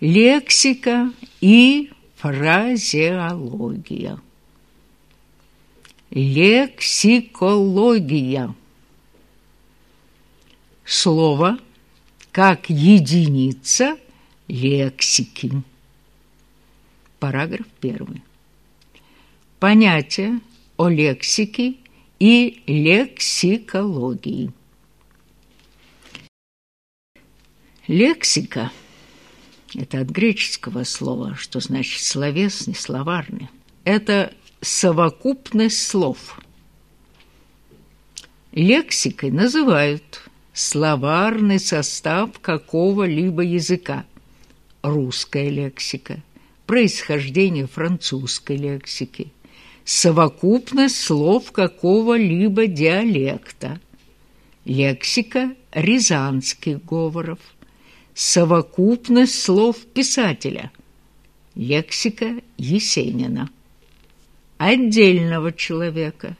Лексика и фразеология. Лексикология. Слово как единица лексики. Параграф первый. Понятие о лексике и лексикологии. Лексика – это от греческого слова, что значит словесный, словарный. Это совокупность слов. Лексикой называют словарный состав какого-либо языка. Русская лексика, происхождение французской лексики, совокупность слов какого-либо диалекта, лексика рязанских говоров, совокупность слов писателя, лексика Есенина, отдельного человека,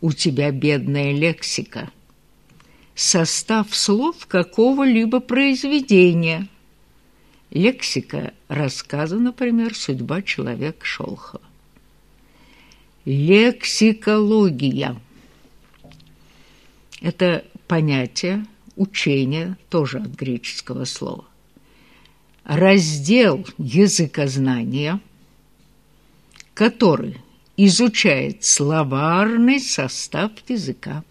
у тебя бедная лексика, состав слов какого-либо произведения, лексика рассказа, например, «Судьба человека» Шолхова. Лексикология – это понятие, учение, тоже от греческого слова. Раздел языкознания, который изучает словарный состав языка.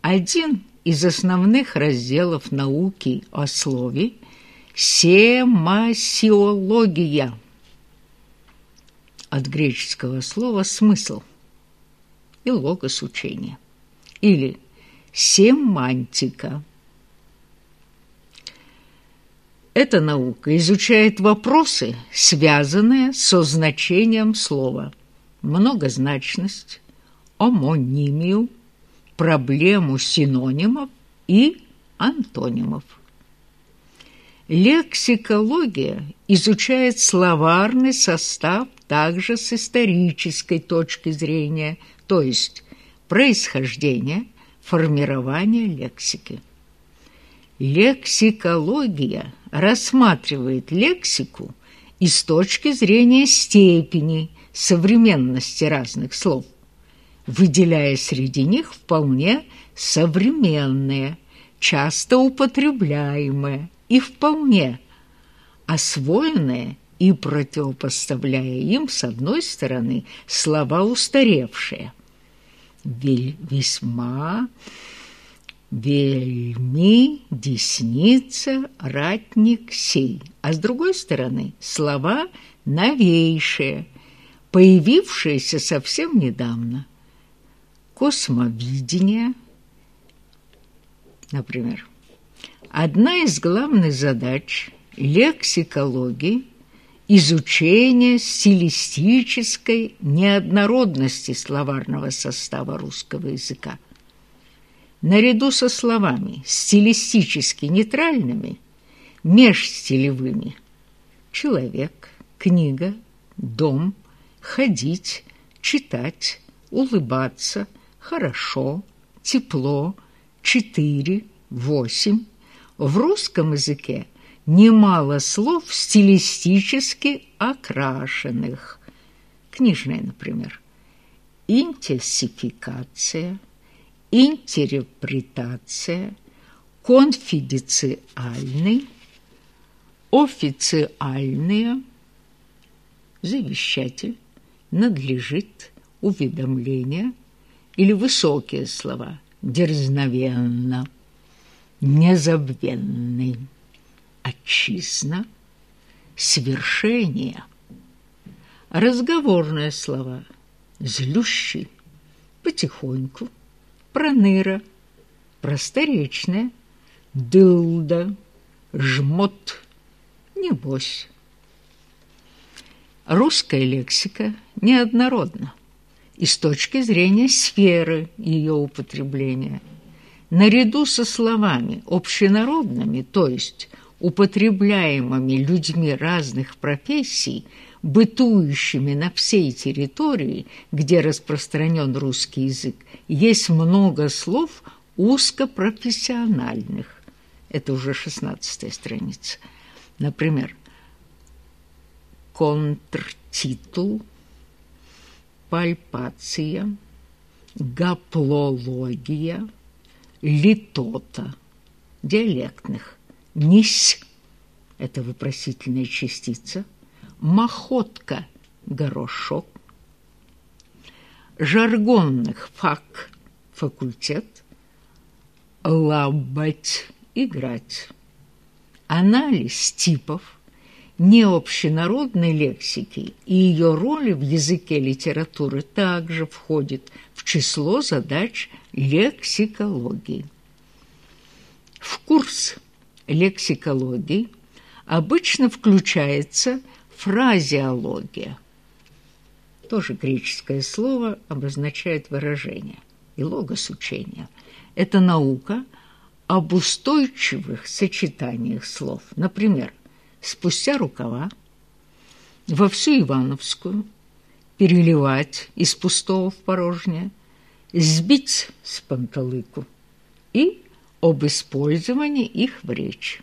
Один из основных разделов науки о слове – семасиология – от греческого слова «смысл» и логос учения, или семантика. Эта наука изучает вопросы, связанные со значением слова, многозначность, омонимию, проблему синонимов и антонимов. Лексикология изучает словарный состав также с исторической точки зрения, то есть происхождение, формирование лексики. Лексикология рассматривает лексику и с точки зрения степени современности разных слов, выделяя среди них вполне современные, часто употребляемые и вполне освоенные и противопоставляя им, с одной стороны, слова устаревшие, весьма, вельми, десница, ратник, сей, а с другой стороны, слова новейшие, появившиеся совсем недавно, космовидение, например. Одна из главных задач лексикологии – изучение стилистической неоднородности словарного состава русского языка. Наряду со словами стилистически нейтральными, межстилевыми «человек», «книга», «дом», «ходить», «читать», «улыбаться», «хорошо», «тепло», «четыре», «восемь» в русском языке – немало слов стилистически окрашенных. Книжные, например. Интенсификация, интерпретация, конфиденциальный, официальные, завещатель, надлежит, уведомление или высокие слова, дерзновенно, незабвенный отчизна, свершение. Разговорные слова злющий, потихоньку, проныра, просторечная, дылда, жмот, небось. Русская лексика неоднородна и с точки зрения сферы ее употребления. Наряду со словами общенародными, то есть употребляемыми людьми разных профессий, бытующими на всей территории, где распространен русский язык, есть много слов узкопрофессиональных. Это уже шестнадцатая страница. Например, контртитул, пальпация, гаплология, литота, диалектных, нись – это вопросительная частица, махотка – горошок, жаргонных фак – факультет, лабать – играть, анализ типов – необщенародной лексики и ее роли в языке литературы также входит в число задач лексикологии. В курс лексикологии обычно включается фразеология. Тоже греческое слово обозначает выражение и логос учения. Это наука об устойчивых сочетаниях слов. Например, спустя рукава, во всю Ивановскую, переливать из пустого в порожнее, сбить с панталыку и об использовании их в речи.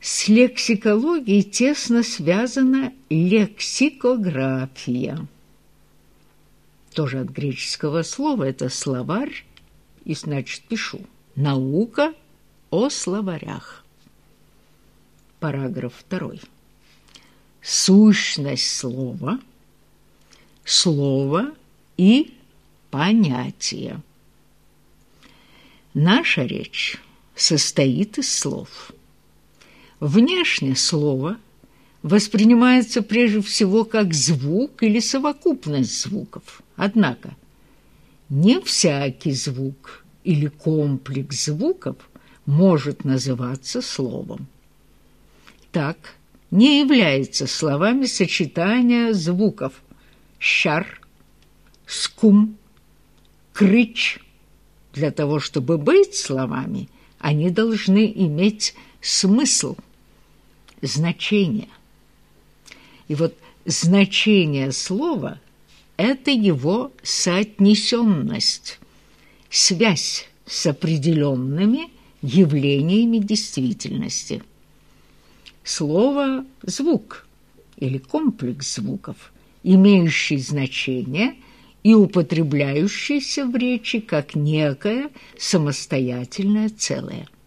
С лексикологией тесно связана лексикография. Тоже от греческого слова это словарь, и значит пишу. Наука о словарях. Параграф 2. Сущность слова, слово и понятие. Наша речь состоит из слов. Внешне слово воспринимается прежде всего как звук или совокупность звуков. Однако не всякий звук или комплекс звуков может называться словом так не является словами сочетания звуков «щар», «скум», «крыч». Для того, чтобы быть словами, они должны иметь смысл, значение. И вот значение слова – это его соотнесенность, связь с определенными явлениями действительности – Слово «звук» или комплекс звуков, имеющий значение и употребляющийся в речи как некое самостоятельное целое –